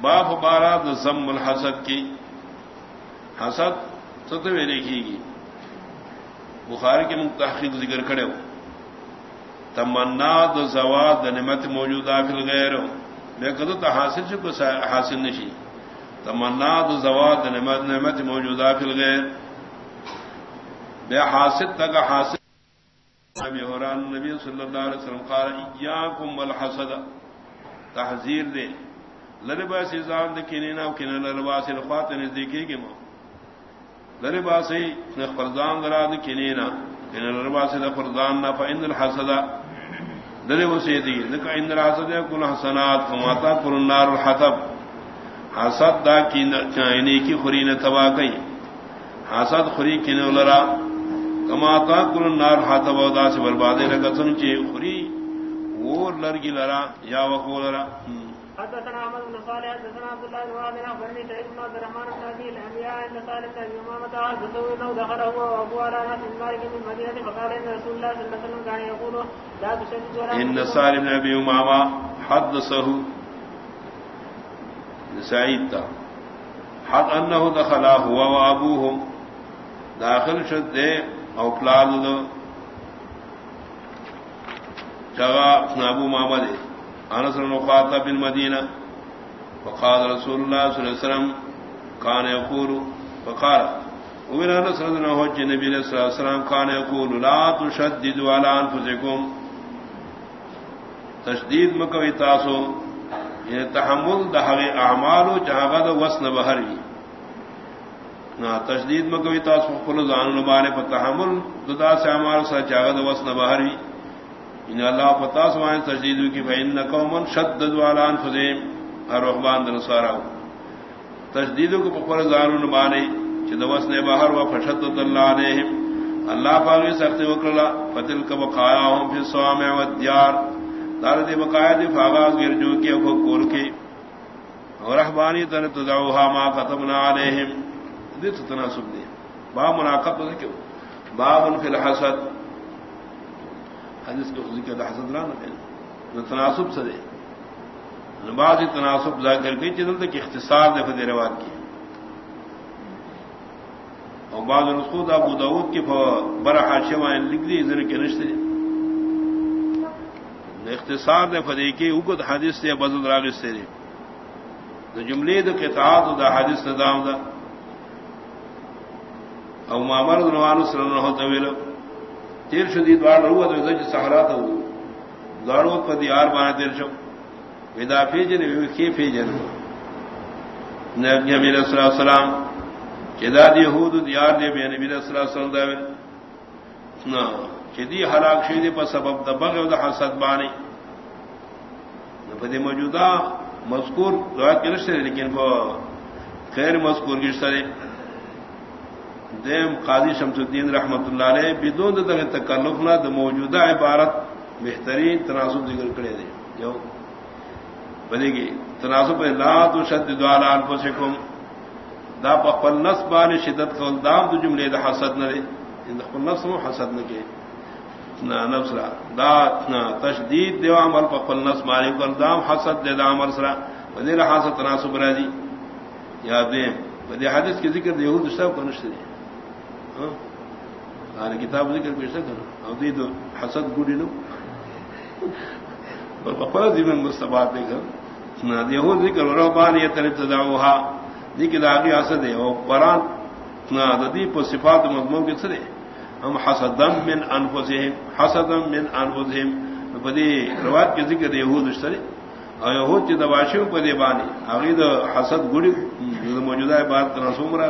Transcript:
باپ بارہ زم الحسد کی۔ حسد ستوے لکھی گی۔ بخار کے تحقیق ذکر کھڑے ہو۔ تمنا د زواد نعمت موجودہ فل غیر میں کدو تو حاصل چکو حاصل نشی تمنا د زواد نعمت نعمت موجودہ فل غیر بے حاصل تک حاصل نبی حران نبی صلی اللہ علیہ وسلم قال ایاکم والحسد تحذیر دے۔ لری لرباسی زان دے کنینا و کنینا لرباسی لخوات نزدیکی کی ماں لری باسی فرزان دراد کنینا ان لرباسی دا فرزان نا فا ان الحسد لری وسی دی ذکا ان الحسد کل حسنات کماتا کل النار الحطب حسد دا کی چائنی کی خورین تبا کئی. حسد خوری کنو لرا. کماتا کل النار الحطب و دا سی بربادے لگا، سنچے خوری وور لرگی لرا، یا وقو لرا. حدثنا احمد بن صالح حدثنا عبد الله بن وهب اخبرني سعيد بن عبد الرحمن بن ابي الانبياء ان سالم بن ابي امامه حدثه انه دخل هو وابو على ناس من مالك من المدينه فقال ان رسول الله صلى الله عليه وسلم كان يقول لا تشدد ولا ان سالم بن ابي امامه حدثه سعيد تا. حد انه دخل هو وابوه داخل شد او پلال دو جگہ ابو محمد انس المخاطب بالمدينه وقال رسول الله صلى الله عليه وسلم كان يقول فقال ومن انس رضي الله عنه النبي صلى الله عليه وسلم كان يقول لا تشددوا على انفسكم تشدید مکوی تاسو یہ تحمل دہغ اعمال و جہاغد وسن بہری نہ تشدید مکوی تاسو کل زان نبانے پر تحمل ددا سے اعمال سا جاغد وسن بہری ان اللہ پتا سوائیں تجدید کی بہن قومن شدد والان فزیم اور رحبان دنسارا تجدید کو پکور زارون بانے چدوس نے باہر و فشد اللہ علیہم۔ اللہ پاک سخت وکرلا فتل کا بقایا ہوں پھر سوام و دیار دار دی بقایا دی فاغاز گرجو کی، او کول کی۔ اور رحبانی تن تدعوها ما ختمنا علیہم۔ دیت تناسب دی۔ با مناقب تو کیوں باب فی الحسد۔ حدیث کو ذکر حسد نہ نہ تناسب سے دے۔ یعنی بعض تناسب ذکر کی چیزوں تک اختصار دے فدی رواد کی۔ اور بعض رسخود ابو داود کی برا حاشمہ لکھ دی ذر کے رشتے اختصار دے فدی کی اگد حدیث سے بدل راغس سے دے۔ تو جملے دو قطعات دا حدیث نظام دا او مامر نوان صلی اللہ علیہ وسلم تیر شدید وار رہو تو زج سہرا تو گاڑو کو دیار بانا تیر شو. ودا فیجن، وی فیجن. نبی امیر صلی اللہ علیہ وسلم جدا یہود دیار دے بے نبی صلی اللہ علیہ وسلم دا نا جدی ہلاک شیدی پر سبب دا بغی و حسد بانی. نفدی موجودہ مذکور، روایت کی رشتے لیکن وہ خیر مذکور کی رشتے دیم قاضی شمس الدین رحمت اللہ علیہ بدون دغ تکلف نہ موجودہ عبارت بہترین تناسب ذکر کرے دے۔ جو بنے گی، تناسب لا تو شد دعالا انفسکم۔ دا پخپل نصب بان شدت کو دام دو جملے دا حسد نہ ان خپل نفس مو حسد نہ کے۔ نہ نفس را۔ دا نہ تشدید دیو عمل پخپل نصب مانی کو دام حسد دے، دا عمل سرا۔ ودی حسد تناسب را دی۔ یا دیم بدی حدیث کی ذکر دیو دوسرا کو نشتے ہاں؟ دی کتاب ذکر پیش کرو۔ ابھی تو حسد گوڑی نو۔ جیون مستباد دے کر یہ ذکر رحبان یہ طرف تداؤہا دی کی داغی حسد ہے۔ اور قرآن نہ ددی پر صفات مضمون کے سرے۔ ہم حسدم من انفسہم حسدم من انفسہم۔ بدی روایت کے ذکر یہود اشترے اور یہود کی دباشیوں پر دے بانی عقید حسد گڑی موجودہ بات رسوم رہا